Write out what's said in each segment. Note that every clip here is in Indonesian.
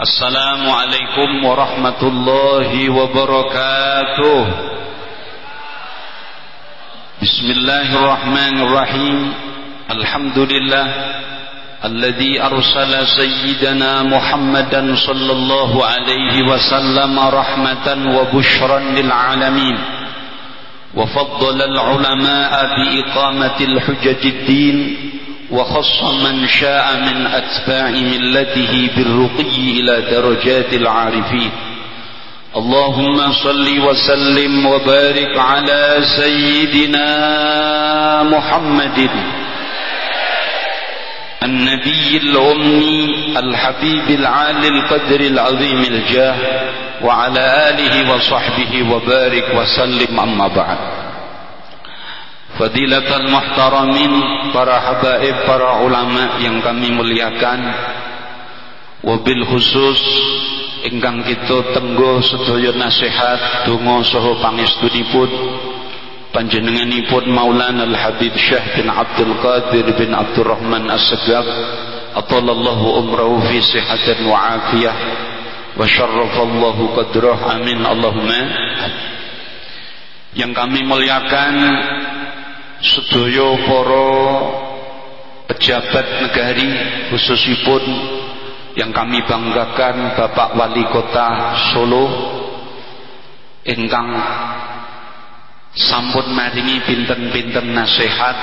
السلام عليكم ورحمة الله وبركاته بسم الله الرحمن الرحيم الحمد لله الذي أرسل سيدنا محمدا صلى الله عليه وسلم رحمة وبشرا للعالمين وفضل العلماء بإقامة الحجج الدين وخص من شاء من أتباع ملته بالرقي إلى درجات العارفين. اللهم صل وسلم وبارك على سيدنا محمد. النبي الأمي الحبيب العالي القدر العظيم الجاه وعلى آله وصحبه وبارك وسلم أما بعد. Fadilatul muhtaramin para habaib para ulama yang kami muliakan. Wabil khusus ingkang kita tenggo sedaya nasihat donga saha pangestunipun panjenenganipun Maulana Al-Habib Syekh bin Abdul Qadir bin Abdurrahman As-Segaf atallallahu umrahu fi sihatin wa afiyah wa syarrafallahu qadrah. Amin. Allahumma. Yang kami muliakan sedaya para pejabat negari khususipun yang kami banggakan Bapak Wali Kota Solo ingkang sampun maringi pinten-pinten nasihat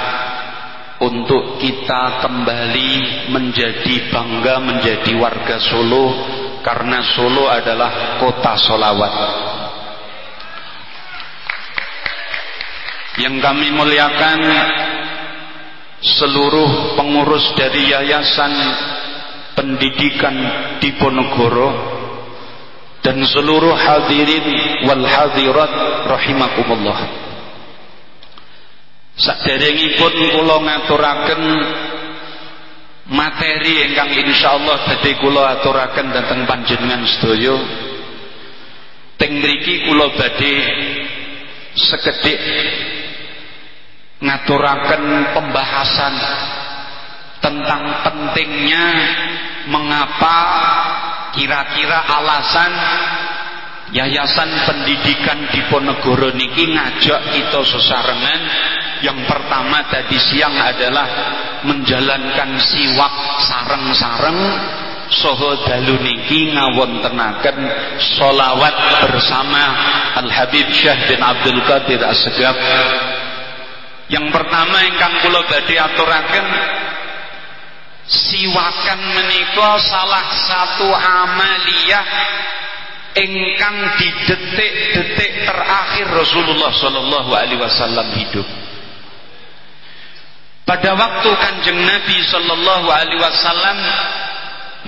untuk kita kembali menjadi bangga menjadi warga Solo karena Solo adalah kota solawat yang kami muliakan seluruh pengurus dari Yayasan Pendidikan Diponegoro dan seluruh hadirin wal hadirat rahimakumullah. Saderengipun kula ngaturaken materi ingkang insyaallah badhe kula aturaken dhateng panjenengan sedaya. Teng mriki kula badhe sekedhik ngaturaken pembahasan tentang pentingnya mengapa kira-kira alasan Yayasan Pendidikan Diponegoro niki ngajak kita sesarengan. Yang pertama tadi siang adalah menjalankan siwak sareng-sareng. Soho dalu niki ngawontenaken solawat bersama Al Habib Syekh bin Abdul Qadir As-Segaf yang pertama ingkang kula badhe aturaken siwakan menika salah satu amaliyah ingkang di detik-detik terakhir Rasulullah sallallahu alaihi wasallam hidup. Pada waktu Kanjeng Nabi sallallahu alaihi wasallam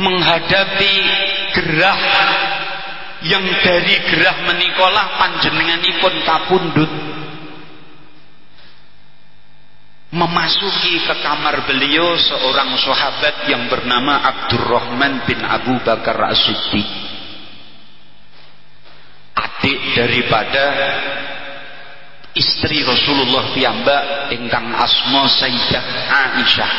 menghadapi gerah yang dari gerah menikolah panjenenganipun kapundut memasuki ke kamar beliau seorang sahabat yang bernama Abdurrahman bin Abu Bakar As-Siddiq. Adik daripada istri Rasulullah piyambak ingkang asma Sayyidah Aisyah.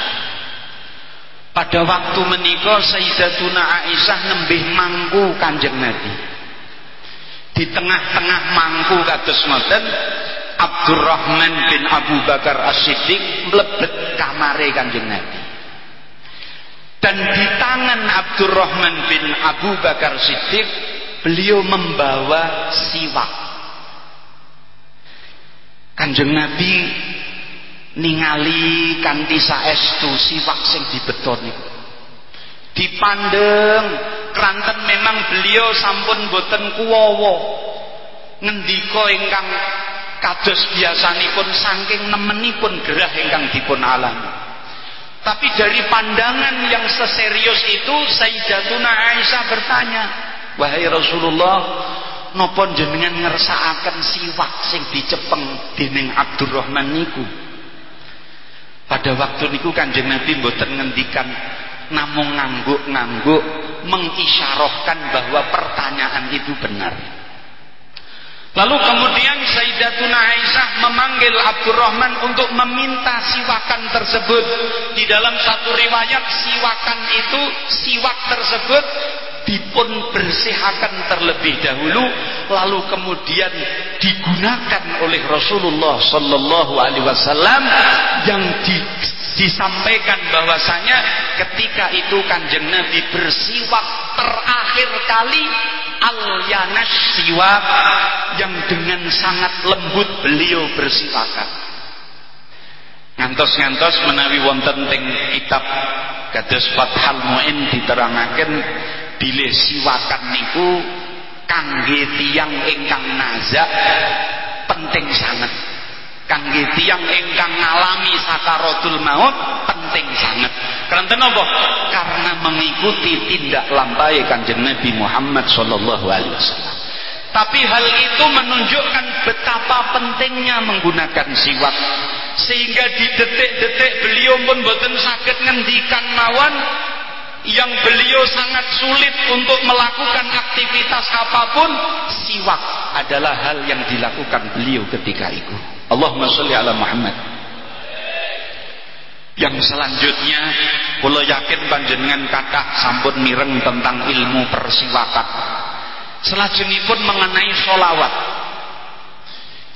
Pada waktu menikah Sayyidatuna Aisyah nembih mangku kanjeng Nabi. Di tengah-tengah mangku kados ngoten Abdurrahman bin Abu Bakar As-Siddiq mlebet kamare Kanjeng Nabi. Dan di tangan Abdurrahman bin Abu Bakar Siddiq beliau membawa siwak. Kanjeng Nabi ningali kanthi saestu siwak sing dibeton niku. Dipandeng kranten memang beliau sampun boten kuwowo. Ngendika ingkang kados biasanipun saking nemenipun gerah ingkang dipun alami. Tapi dari pandangan yang seserius itu Sayyidatuna Aisyah bertanya, "Wahai Rasulullah, napa jenengan ngersakaken siwak sing dicepeng dening Abdurrahman niku?" Pada waktu niku Kanjeng Nabi mboten ngendikan namung ngangguk-ngangguk mengisyarahkan bahwa pertanyaan itu benar. Lalu kemudian Sayyidatuna Aisyah memanggil Abdurrahman untuk meminta siwakan tersebut. Di dalam satu riwayat siwakan itu, siwak tersebut dipun bersihakan terlebih dahulu lalu kemudian digunakan oleh Rasulullah sallallahu alaihi wasallam yang di, disampaikan bahwasanya ketika itu kanjeng Nabi bersiwak terakhir kali al yanas siwak yang dengan sangat lembut beliau bersiwakan ngantos-ngantos menawi wonten teng kitab kados Fathul Muin diterangaken bilih siwakan niku kangge tiyang ingkang nazak penting sangat kangge tiyang ingkang ngalami sakaratul maut penting sangat karena napa karena mengikuti tindak lampai kanjeng Nabi Muhammad sallallahu alaihi wasallam. Tapi hal itu menunjukkan betapa pentingnya menggunakan siwak. Sehingga di detik-detik beliau pun boten sakit ngendikan mawon yang beliau sangat sulit untuk melakukan aktivitas apa pun siwak adalah hal yang dilakukan beliau ketika itu Allahumma sholli ala Muhammad. Yang selanjutnya kula yakin panjenengan kata sampun mireng tentang ilmu persiwakan. Selajengipun mengenai solawat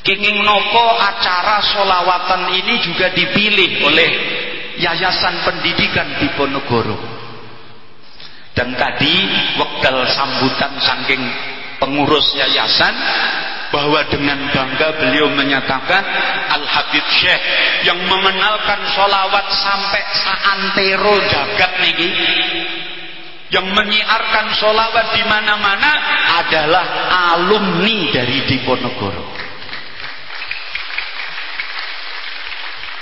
Kenging nopo acara solawatan ini juga dipilih oleh Yayasan Pendidikan Diponegoro. Dan tadi wekdal sambutan saking pengurus yayasan bahwa dengan bangga beliau menyatakan Al Habib Syekh yang mengenalkan solawat sampai saantero jagat niki yang menyiarkan solawat di mana-mana adalah alumni dari Diponegoro.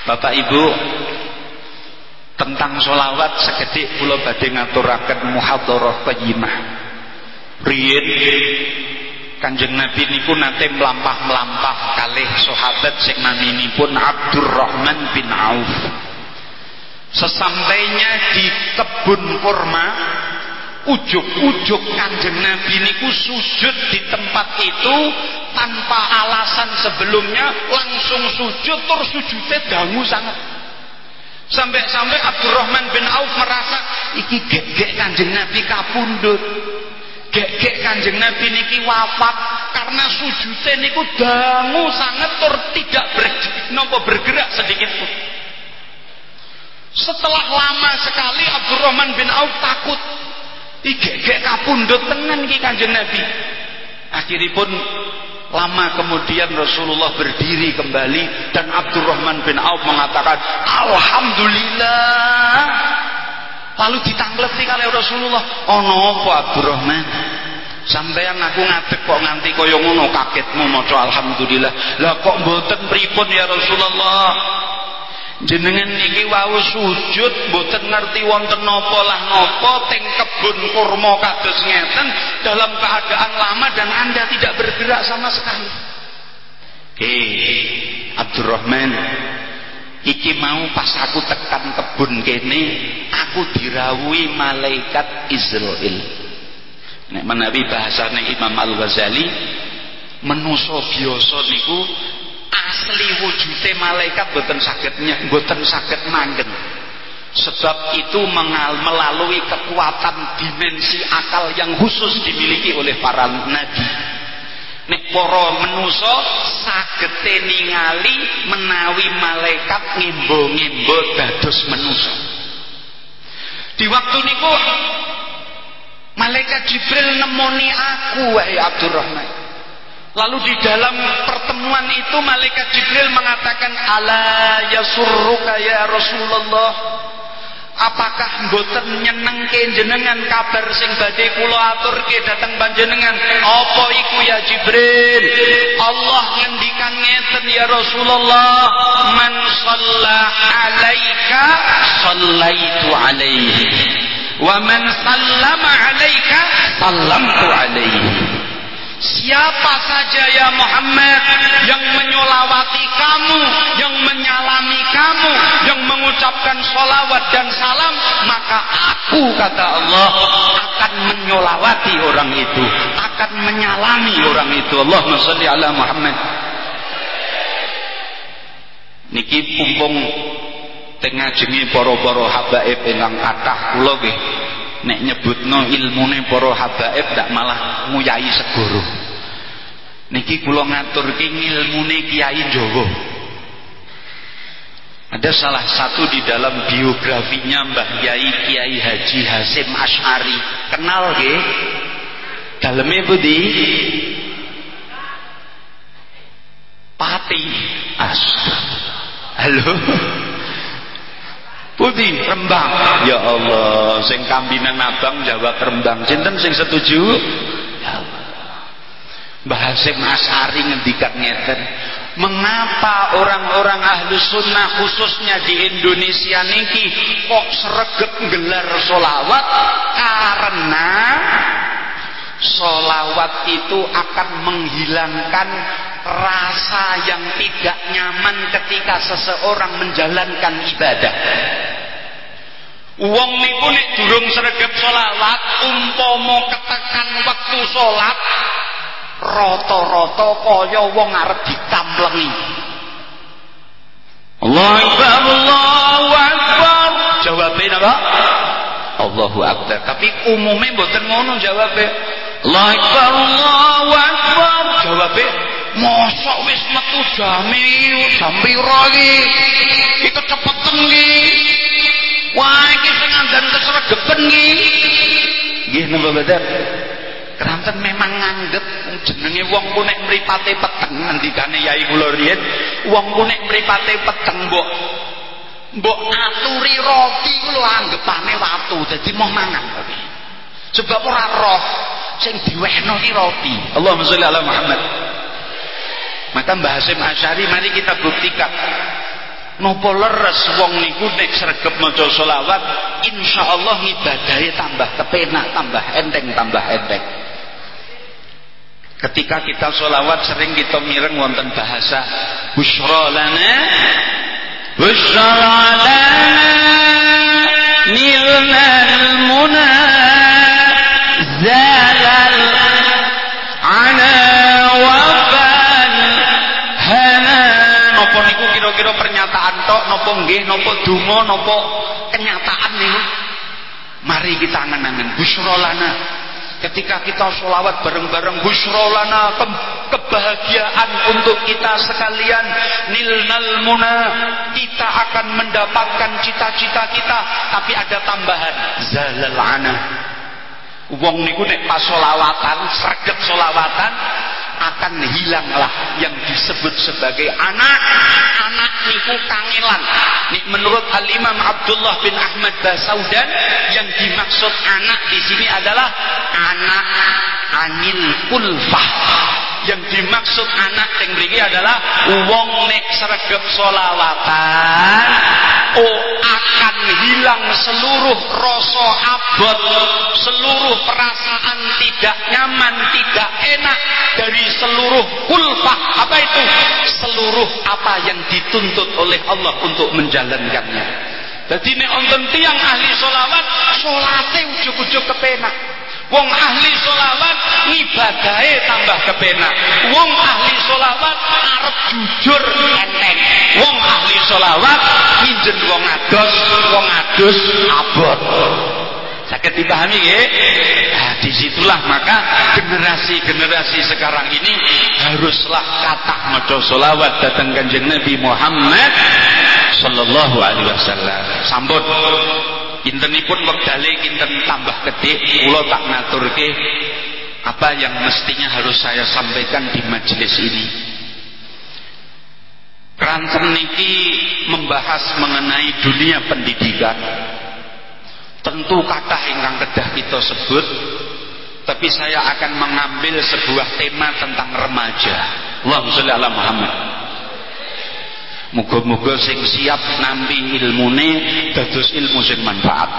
Bapak Ibu tentang solawat sekedik pulau badhe ngaturaken muhadharah qayyimah. Riyin Kanjeng Nabi niku nate melampah-melampah kalih sahabat sing naminipun Abdurrahman bin Auf. Sesampainya di kebun kurma, ujuk-ujuk kanjeng Nabi niku sujud di tempat itu tanpa alasan sebelumnya langsung sujud terus sujudnya dangu sangat sampai-sampai Abdurrahman bin Auf merasa iki gek-gek kanjeng Nabi kapundut gek-gek kanjeng Nabi niki wafat karena sujudnya niku dangu sangat tur tidak ber, nopo bergerak sedikit pun. Setelah lama sekali Abdurrahman bin Auf takut igek-gek kapundut tenan iki kanjeng Nabi. Akhiripun lama kemudian Rasulullah berdiri kembali dan Abdurrahman bin Auf mengatakan Alhamdulillah lalu ditanglepi kali Rasulullah. Ono apa Abdurrahman sampeyan aku ngadeg kok nganti kaya ngono kagetmu maca alhamdulillah. Lah kok mboten pripun ya Rasulullah? Jenengan niki wau sujud mboten ngerti wonten napa lah napa teng kebun kurma kados ngeten dalam keadaan lama dan Anda tidak bergerak sama sekali. Eh, Abdurrahman, iki mau pas aku tekan kebun kene, aku dirawuhi malaikat Israel. Nek menawi bahasane Imam Al-Ghazali, menuso biasa niku asli wujudnya malaikat boten sakitnya boten sakit manggen sebab itu mengal, melalui kekuatan dimensi akal yang khusus dimiliki oleh para nabi nek para menusa sagete ningali menawi malaikat ngimbo-ngimbo dados menusa di waktu niku malaikat Jibril nemoni aku wahai Abdurrahman. Lalu di dalam pertemuan itu malaikat Jibril mengatakan ala yasurruka ya Rasulullah apakah mboten nyenengke jenengan kabar sing badhe kula aturke dhateng panjenengan? Apa iku ya Jibril? Allah ngendikan ngeten ya Rasulullah man shalla alaika sallaitu alaihi. Wa man sallama alaika sallamtu alaihi Siapa saja ya Muhammad yang menyolawati kamu, yang menyalami kamu, yang mengucapkan solawat dan salam, maka aku kata Allah akan menyolawati orang itu, akan menyalami orang itu. Allahumma sholli ala Muhammad. Niki pumpung tengah jengi poro-poro habaib ingkang nggih nek nyebutno ilmune para habaib tak malah nguyai segoro. Niki kula ngaturke ilmune Kiai Jawa. Ada salah satu di dalam biografinya Mbah Kiai Kiai Haji Hasim Ash'ari. Kenal nggih? Daleme budi Pati. Astagfirullah halo Putih Rembang. Ya Allah, sing kambinan abang jawab Rembang. Sinten sing setuju? Ya Allah. Mbah Hasim Asari ngendikan ngeten. Mengapa orang-orang ahlu sunnah khususnya di Indonesia niki kok sregep gelar solawat? Karena solawat itu akan menghilangkan rasa yang tidak nyaman ketika seseorang menjalankan ibadah. Wong niku nek durung sregep selawat umpama ketekan wektu salat rata-rata kaya wong arep ditamplengi. Allahu Akbar Allahu Akbar. Jawabe napa? Allahu Akbar. Tapi umumnya mboten ngono jawabe. Allahu Akbar Allahu Akbar. Jawabe Mosok wis metu jami jam pira iki? Iki kecepeten iki. Wah, iki sing andan kesregepen iki. Nggih napa mboten? Keranten memang nganggep jenenge wong ku nek mripate peteng ngendikane Yai kula riyen, wong ku nek mripate peteng mbok mbok aturi roti ku lho anggepane watu, dadi moh mangan roti. Sebab ora roh sing diwehno iki roti. Allahumma sholli ala Muhammad. Maka Mbah Hasim Asyari mari kita buktikan. Nopo leres wong niku nek sregep maca selawat, insyaallah ibadahe tambah kepenak, tambah enteng, tambah enteng. Ketika kita sholawat sering kita mireng wonten bahasa Bushra lana Bushra lana Nilnal muna Zalal Ana wafal Hana Nopo niku kira-kira pernyataan tok Nopo nggih, nopo dungo, nopo kenyataan niku. Mari kita angen-angen Bushra lana ketika kita sholawat bareng-bareng busrolana ke kebahagiaan untuk kita sekalian. Nilnal muna kita akan mendapatkan cita-cita kita tapi ada tambahan. Zalal ana wong niku nek pas sholawatan sregep sholawatan akan hilanglah yang disebut sebagai anak. Anak niku kangelan. Nih, menurut Al Imam Abdullah bin Ahmad Basaudan yang dimaksud anak di sini adalah anak anil kulfah yang dimaksud anak yang beri adalah wong nek sregep solawatan oh akan hilang seluruh rasa abot seluruh perasaan tidak nyaman tidak enak dari seluruh kulfah. Apa itu? Seluruh apa yang dituntut oleh Allah untuk menjalankannya. Jadi nek onten tiang ahli solawat solate ujuk-ujuk kepenak Wong ahli solawat ibadahe tambah kepenak. Wong ahli solawat arep jujur enteng. Wong ahli solawat minjen wong adus, wong adus abot. Sakit dipahami ya? Nah, di situlah maka generasi-generasi sekarang ini haruslah kata maca solawat datang kanjeng Nabi Muhammad Sallallahu Alaihi Wasallam. Sambut Intenipun wektale kinten tambah gede kula tak naturke apa yang mestinya harus saya sampaikan di majelis ini. Keranten niki membahas mengenai dunia pendidikan. Tentu kata ingkang kedah kita sebut, tapi saya akan mengambil sebuah tema tentang remaja. Allahumma sholli ala Muhammad. Muga-muga sing siap nampi ilmune dados ilmu sing manfaat.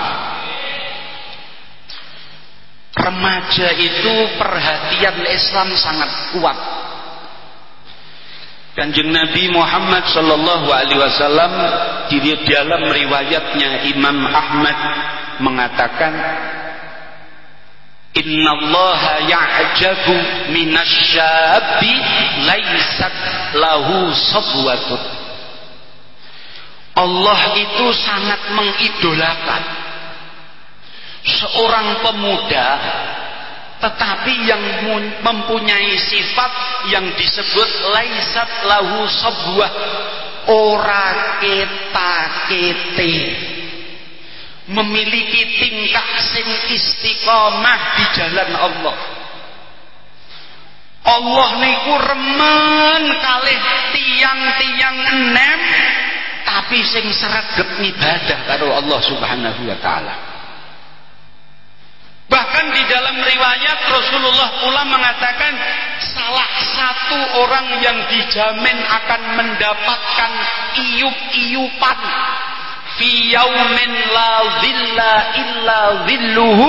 Remaja itu perhatian Islam sangat kuat. Kanjeng Nabi Muhammad sallallahu alaihi wasallam di dalam riwayatnya Imam Ahmad mengatakan Inna Allah ya'jabu minasyabi laisat lahu sabwatun Allah itu sangat mengidolakan seorang pemuda tetapi yang mempunyai sifat yang disebut laisat lahu sebuah ora keta kete memiliki tingkah sing istiqomah di jalan Allah. Allah niku remen kalih tiang-tiang enem tapi sing sregep ibadah karo Allah Subhanahu wa taala. Bahkan di dalam riwayat Rasulullah pula mengatakan salah satu orang yang dijamin akan mendapatkan iup-iupan fi yaumin la zilla illa zilluhu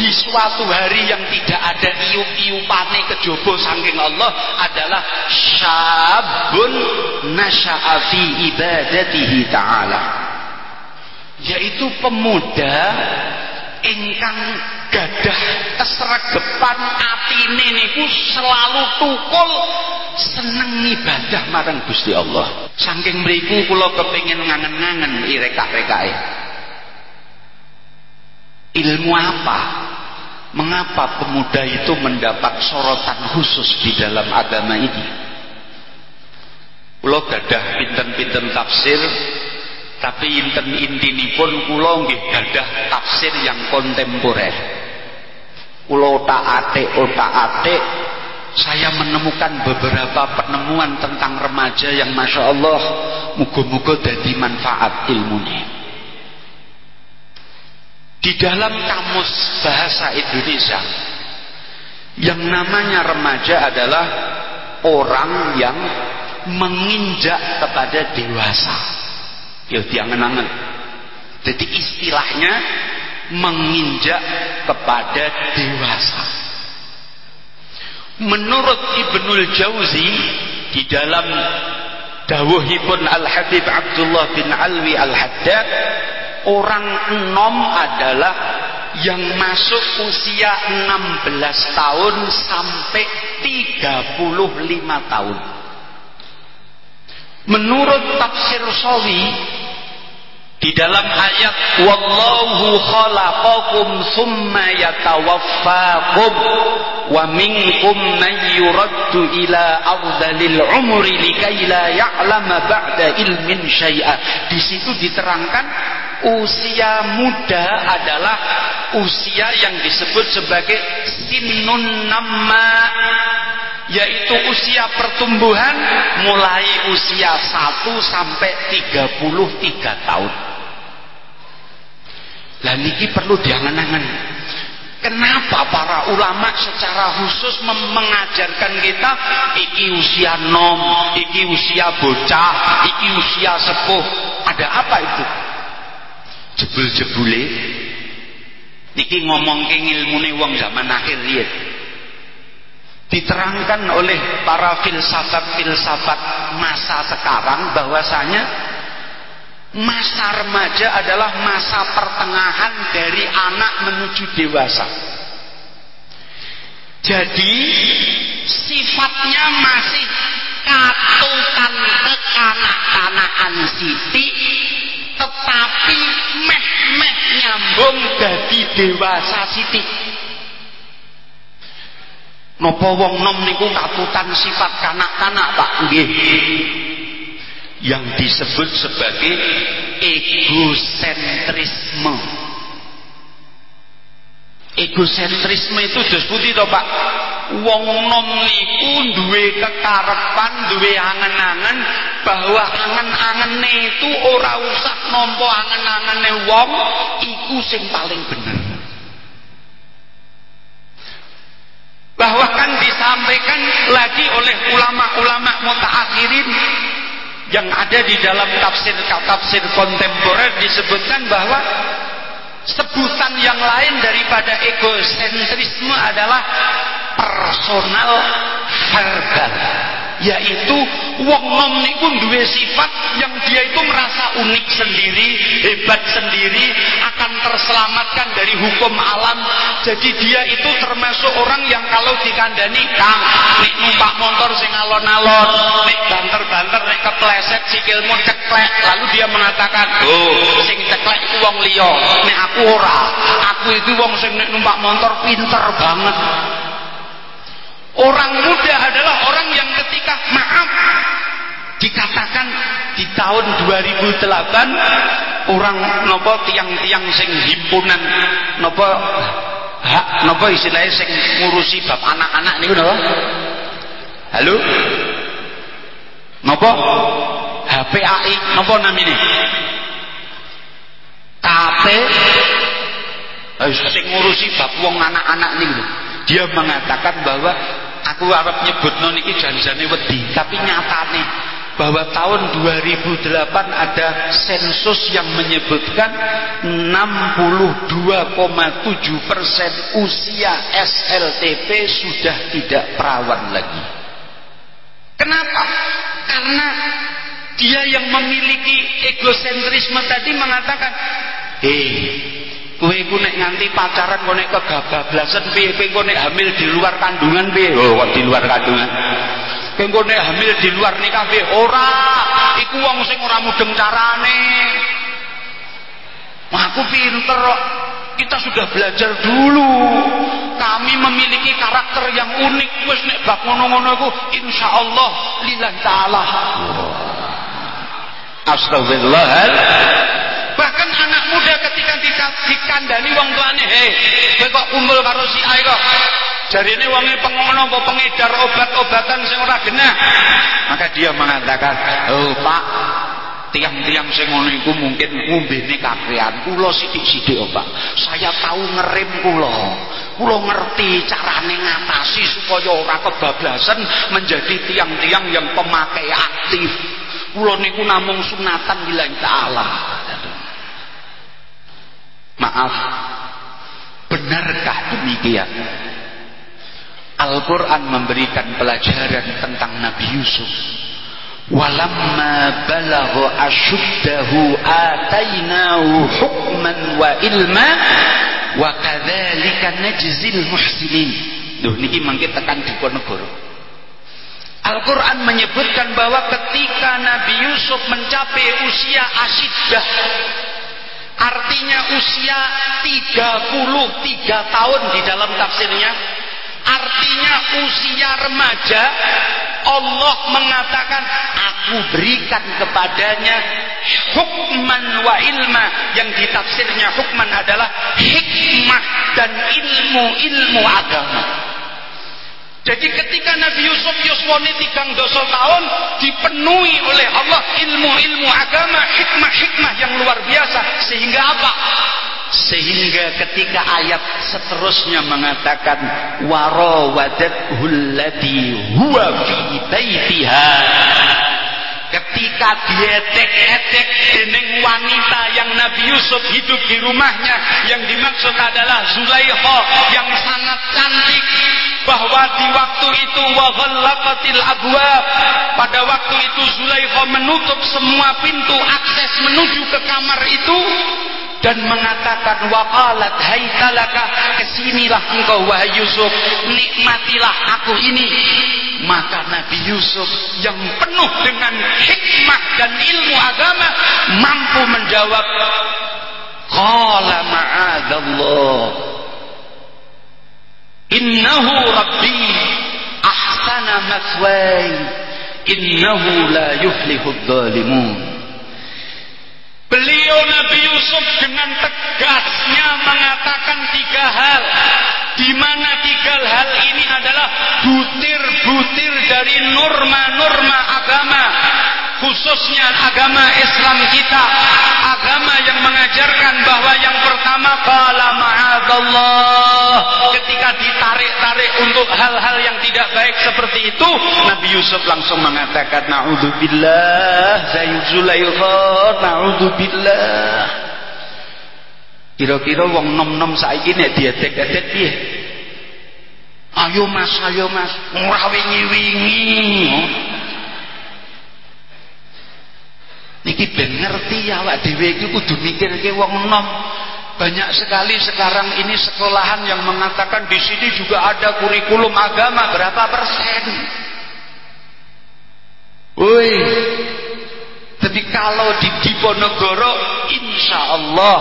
di suatu hari yang tidak ada iup-iupane kejaba saking Allah adalah syabun nasya'a fi ibadatihi ta'ala yaitu pemuda ingkang gadah kesregepan atine niku selalu tukul seneng ibadah marang Gusti Allah. Saking mriku kula kepengin ngangen-ngangen irekak-rekake. Ilmu apa? Mengapa pemuda itu mendapat sorotan khusus di dalam agama ini? Kula gadah pinten-pinten tafsir tapi inten intinipun kula nggih gadah tafsir yang kontemporer. Kula otak-atik otak-atik saya menemukan beberapa penemuan tentang remaja yang masya Allah muga-muga jadi manfaat ilmunya di dalam kamus bahasa Indonesia yang namanya remaja adalah orang yang menginjak kepada dewasa. Ya diangen-angen. Jadi istilahnya menginjak kepada dewasa. Menurut Ibnul Jauzi di dalam dawuhipun Al-Habib Abdullah bin Alwi Al-Haddad orang enom adalah yang masuk usia 16 tahun sampai 35 tahun. Menurut tafsir Sawi di dalam ayat wallahu khalaqakum thumma yatawaffakum wa minkum man yuraddu ila ardalil umri likai la ya'lama ba'da ilmin syai'a. Di situ diterangkan usia muda adalah usia yang disebut sebagai sinun nama yaitu usia pertumbuhan mulai usia 1 sampai 33 tahun lah niki perlu diangen-angen. Kenapa para ulama secara khusus mengajarkan kita iki usia nom, iki usia bocah, iki usia sepuh. Ada apa itu? Jebul-jebule niki ke ilmune wong zaman akhir riyen. Diterangkan oleh para filsafat-filsafat masa sekarang bahwasanya Masa remaja adalah masa pertengahan dari anak menuju dewasa. Jadi sifatnya masih katukan kekanak-kanakan Siti tetapi meh-meh nyambung dari dewasa Siti. Nopo wong nom niku katutan sifat kanak-kanak Pak nggih yang disebut sebagai egosentrisme. Egosentrisme itu dos putih Pak. Wong nom niku duwe kekarepan, duwe angen-angen bahwa angen-angene itu ora usah nampa angen-angene wong, iku sing paling bener. Bahwa kan disampaikan lagi oleh ulama-ulama mutaakhirin yang ada di dalam tafsir tafsir kontemporer disebutkan bahwa sebutan yang lain daripada egosentrisme adalah personal verbal yaitu wong nom niku duwe sifat yang dia itu merasa unik sendiri hebat sendiri akan terselamatkan dari hukum alam. Jadi dia itu termasuk orang yang kalau dikandani kang nek numpak motor sing alon-alon nek banter-banter nek kepleset sikilmu ceklek. Lalu dia mengatakan oh sing ceklek itu wong liya nek aku ora. Aku itu wong sing nek numpak motor pinter banget. Orang muda adalah orang yang ketika maaf dikatakan di tahun 2008 orang nopo tiang-tiang sing himpunan nopo hak nopo istilahnya sing ngurusi bab anak-anak niku nopo? Halo? Nopo? HPAI nopo namanya KP sing ngurusi bab wong anak-anak niku dia mengatakan bahwa aku harap nyebut noniki janjane wedi tapi nyatane bahwa tahun 2008 ada sensus yang menyebutkan 62,7 persen usia SLTP sudah tidak perawan lagi. Kenapa? Karena dia yang memiliki egosentrisme tadi mengatakan, hei Kowe iku nek nganti pacaran kok nek kegabablasan piye kowe nek hamil di luar kandungan piye? Oh, di luar kandungan. Nek hamil di luar nikah piye? Ora, iku wong sing ora mudeng carane. Wah, aku pinter kok. Kita sudah belajar dulu. Kami memiliki karakter yang unik. Wis nek bab ngono-ngono iku insyaallah lillahi taala. Astagfirullah. Bahkan anak muda ketika dikandani wong tuane, "Hei, kowe kok kumpul karo si A kok?" Jarine wonge pengono apa pengedar obat-obatan sing ora genah. Maka dia mengatakan, "Oh, Pak, tiang-tiang sing ngono iku mungkin ngombene kakean. Kula sithik-sithik, oh, Pak. Saya tahu ngerem kula. Kula ngerti carane ngatasi supaya ora kebablasan menjadi tiang-tiang yang pemakai aktif. Kula niku namung sunatan lillahi taala." Maaf, benarkah demikian? Al-Quran memberikan pelajaran tentang Nabi Yusuf. Walamma balagha ashuddahu atainahu hukman wa ilma wa kadzalika najzil muhsinin. Duh niki mangke tekan Diponegoro. Al-Quran menyebutkan bahwa ketika Nabi Yusuf mencapai usia asyiddah Artinya usia 33 tahun di dalam tafsirnya. Artinya usia remaja Allah mengatakan aku berikan kepadanya hukman wa ilma yang ditafsirnya hukman adalah hikmah dan ilmu-ilmu agama. Jadi ketika Nabi Yusuf Yuswani tigang dosa tahun dipenuhi oleh Allah ilmu-ilmu agama, hikmah-hikmah yang luar biasa. Sehingga apa? Sehingga ketika ayat seterusnya mengatakan warawadathu huwa fi baitiha ketika dietek-etek dening wanita yang Nabi Yusuf hidup di rumahnya yang dimaksud adalah Zulaikha yang sangat cantik bahwa di waktu itu waghallaqatil abwab pada waktu itu Zulaikha menutup semua pintu akses menuju ke kamar itu dan mengatakan waqalat haitalaka ke sinilah engkau wahai Yusuf. Nikmatilah aku ini. Maka Nabi Yusuf yang penuh dengan hikmah dan ilmu agama mampu menjawab qala ma'adallah innahu rabbi ahsana mathway innahu la yuflihud dhalimun Beliau Nabi Yusuf dengan tegasnya mengatakan tiga hal. Di mana tiga hal ini adalah butir-butir dari norma-norma agama khususnya agama Islam kita agama yang mengajarkan bahwa yang pertama kala ma'adallah ketika ditarik-tarik untuk hal-hal yang tidak baik seperti itu Nabi Yusuf langsung mengatakan na'udzubillah zayuzulaikha na'udzubillah. Kira-kira wong nom-nom saiki nek diedek-edek piye? Ayo mas ayo mas ora wingi-wingi iki ben ngerti ya awak dhewe iki kudu mikirke wong nom. Banyak sekali sekarang ini sekolahan yang mengatakan di sini juga ada kurikulum agama berapa persen? Woi jadi kalau di Diponegoro insya Allah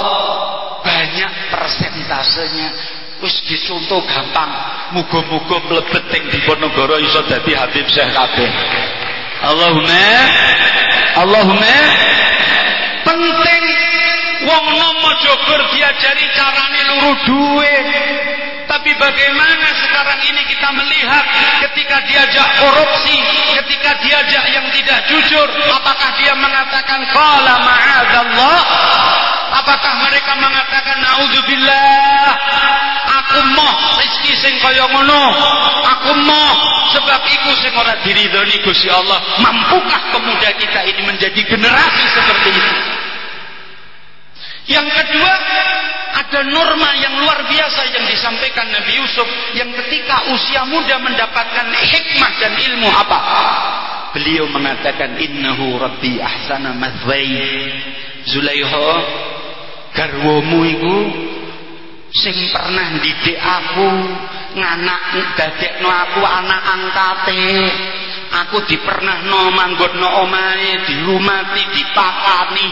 banyak persentasenya. Wis disuntuk gampang. Muga-muga mlebet ing Diponegoro iso dadi Habib Syekh kabeh Allahumma Allahumma penting wong nom Mojogur diajari carane luru duit tapi bagaimana sekarang ini kita melihat ketika diajak korupsi, ketika diajak yang tidak jujur, apakah dia mengatakan qala ma'adzallah? Apakah mereka mengatakan naudzubillah? Aku moh rezeki sing kaya ngono. Aku moh sebab iku sing ora diridhoni Gusti Allah. Mampukah pemuda kita ini menjadi generasi seperti itu? Yang kedua, ada norma yang luar biasa yang disampaikan Nabi Yusuf yang ketika usia muda mendapatkan hikmah dan ilmu apa? Beliau mengatakan innahu rabbi ahsana mathwai. Zulaiha garwomu iku sing pernah didik aku nganak dadekno aku anak angkate. Aku dipernahno manggonno omahe dirumati dipakani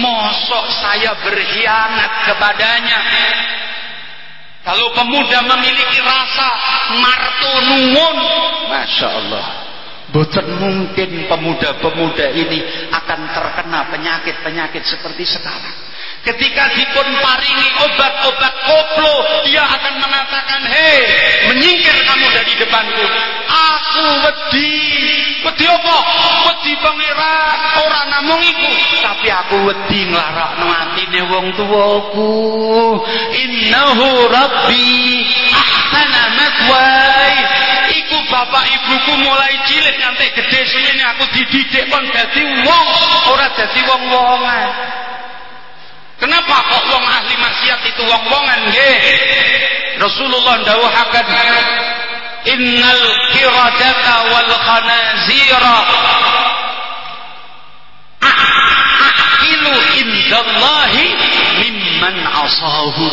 mosok saya berkhianat kepadanya. Kalau pemuda memiliki rasa marto nuwun Masya Allah. Bukan mungkin pemuda-pemuda ini akan terkena penyakit-penyakit seperti sekarang Ketika dipun paringi obat-obat koplo, dia akan mengatakan, "Hei, menyingkir kamu dari depanku. Aku wedi. Wedi apa? Wedi pangeran, ora namung iku, tapi aku wedi nglarakno atine wong tuwaku. Innahu rabbi ahsana matwai." Iku bapak ibuku mulai cilik nganti gede sini aku dididik kon dadi wong, ora dadi wong-wongan. Kenapa kok wong ahli maksiat itu wong-wongan nggih? Rasulullah dawuhaken Innal qiradata wal khanazira aqilu indallahi mimman asahu.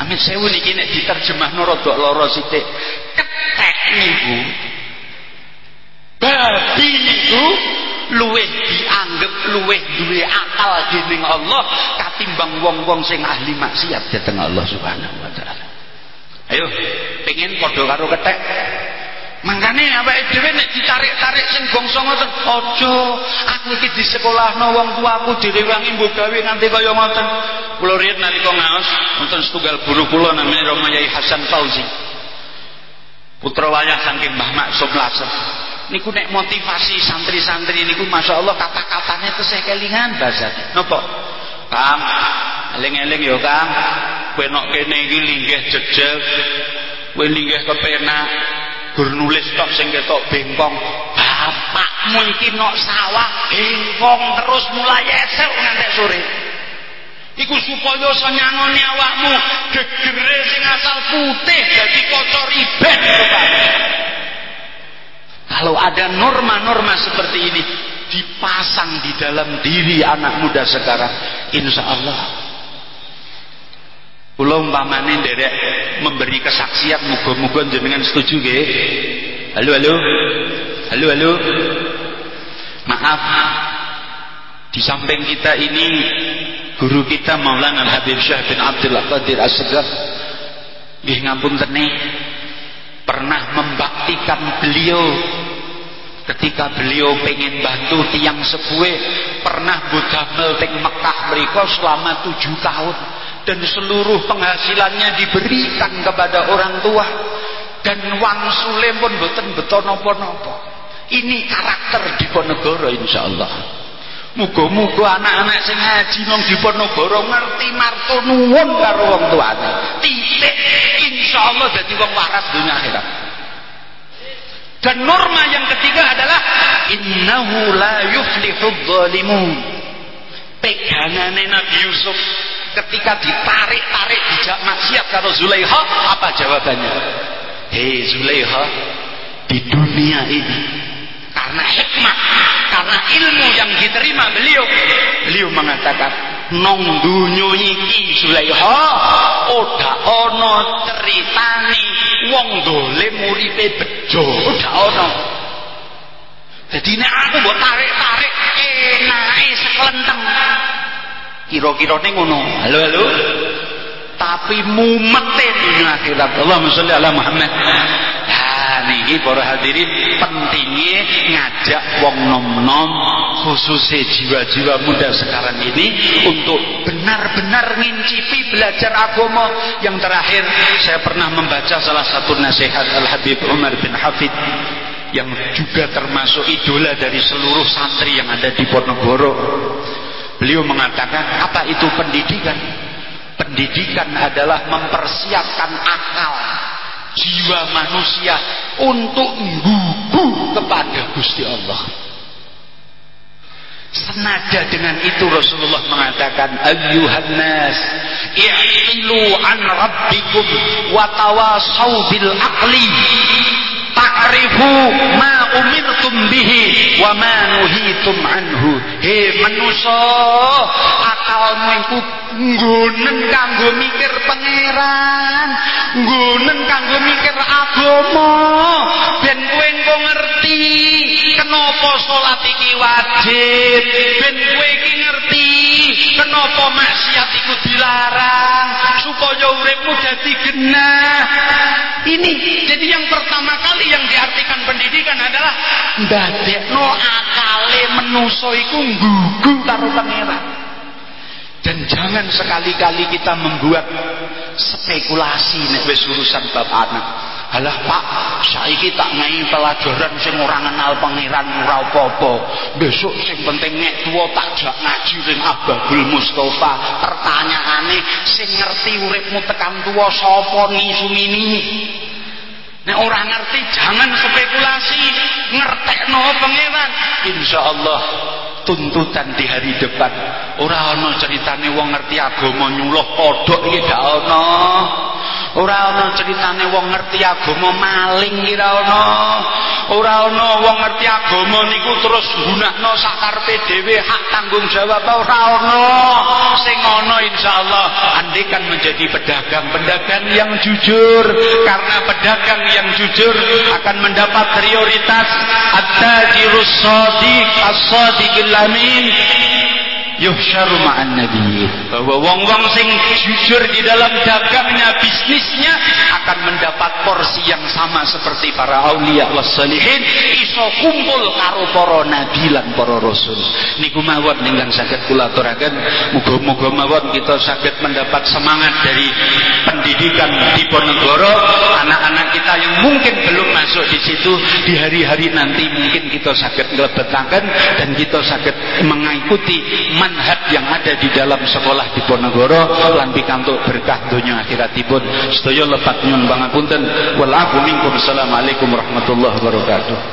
Amin sewu niki nek diterjemahno rada lara sithik. Ketek niku babi niku luwih dianggap luwih duwe akal dening Allah katimbang wong-wong sing ahli maksiat dhateng Allah Subhanahu wa taala. Ayo, pengen padha karo kethek. Mangkane awake dhewe nek ditarik-tarik sing bangsa ngoten, aja aku iki di sekolahno wong tuaku direwangi mbok gawe nganti kaya ngoten. Kula riyen nalika ngaos wonten setunggal guru kula namanya Romo Yai Hasan Fauzi. Putra wayah saking Mbah Maksum Lasem niku nek motivasi santri-santri niku Masya Allah kata-katanya tesih kelingan bahasa nopo Kang eling-eling ya Kang kowe nok kene iki linggih jejeg kowe linggih kepenak gur nulis tok sing ketok bengkong. Bapakmu iki nok sawah bengkong terus mulai esuk nganti sore. Iku supaya senyangoni awakmu gegere sing asal putih dadi kocor iben kalau ada norma-norma seperti ini dipasang di dalam diri anak muda sekarang, insya Allah. Kula umpamane nderek memberi kesaksian muga-muga jenengan setuju nggih. Halo halo. Halo halo. Maaf. Di samping kita ini guru kita Maulana Habib Syah bin Abdul Qadir As-Segaf nggih ngapunten pernah membaktikan beliau. Ketika beliau pengen bantu tiang sebuah pernah budamel teng Mekah mereka selama tujuh tahun. Dan seluruh penghasilannya diberikan kepada orang tua. Dan wang pun boten beton nopo-nopo ini karakter di Ponegoro insya Allah Muga-muga anak-anak sing ngaji nang Diponegoro ngerti marto nuwun karo wong tuane. Titik insyaallah dadi wong waras dunia akhirat. Dan norma yang ketiga adalah innahu la yuflihudz zalimun. Pegangane Nabi Yusuf ketika ditarik-tarik dijak maksiat karo Zulaiha, apa jawabannya? Hei Zulaiha, di dunia ini karena hikmah karena ilmu yang diterima beliau. Beliau mengatakan nong dunyo iki Zulaiha ora ana ceritane wong dolim uripe bejo ora ana jadi nek aku mbok tarik-tarik enake seklenteng kira-kira ngono. Halo halo. Tapi mumete dunia akhirat Allahumma sholli ala Muhammad niki para hadirin pentingnya ngajak wong nom-nom khususnya jiwa-jiwa muda sekarang ini untuk benar-benar ngincipi belajar agama. Yang terakhir saya pernah membaca salah satu nasihat Al-Habib Umar bin Hafid yang juga termasuk idola dari seluruh santri yang ada di Ponorogo. Beliau mengatakan apa itu pendidikan? Pendidikan adalah mempersiapkan akal jiwa manusia untuk gugu kepada Gusti Allah. Senada dengan itu Rasulullah mengatakan ayyuhan nas i'tilu an rabbikum wa tawasaw bil aqli ta'rifu ma umirtum bihi wa ma nuhitum anhu. He manusa akalmu iku nggonen kanggo mikir pangeran nggonen kanggo salat iki wajib. Ben kowe iki ngerti kenapa maksiat iku dilarang supaya uripmu dadi genah. Ini jadi yang pertama kali yang diartikan pendidikan adalah ndadekno akale menusa iku nggugu karo pangeran jangan sekali-kali kita membuat spekulasi nek wis urusan bab anak. Halah Pak, saiki tak ngai pelajaran sing ora kenal pangeran ora apa-apa. Besok sing penting nek tuwa tak jak ngaji ring Abdul Mustofa. Pertanyaane sing ngerti uripmu tekan tuwa sapa ngisumini? Nek ora ngerti jangan spekulasi, ngertekno pangeran. Insyaallah tuntutan di hari depan. Ora ana ceritane wong ngerti agama nyuluh kodhok iki gak ana? Ora ana ceritane wong ngerti agama maling iki ora ana ora ana wong ngerti agama niku terus gunakno sakarepe dhewe hak tanggung jawab ora ana. Sing ana insyaallah andikan menjadi pedagang-pedagang yang jujur. Karena pedagang yang jujur akan mendapat prioritas. At-tajirus shadiq as-sadiqil amin yuhsyaru ma'an nabiyyin bahwa wong-wong sing jujur di dalam dagangnya bisnisnya akan mendapat porsi yang sama seperti para aulia wassalihin iso kumpul karo para nabi lan para rasul. Niku mawon ingkang saged kula aturaken. Muga-muga mawon kita saged mendapat semangat dari pendidikan di Ponegoro. Anak-anak kita yang mungkin belum masuk di situ di hari-hari nanti mungkin kita saged nglebetaken dan kita saged mengikuti manhaj yang ada di dalam sekolah di Ponorogo lan pikantuk berkah donya akhiratipun sedaya lepat nyun pangapunten wal afu minkum. Assalamualaikum warahmatullahi wabarakatuh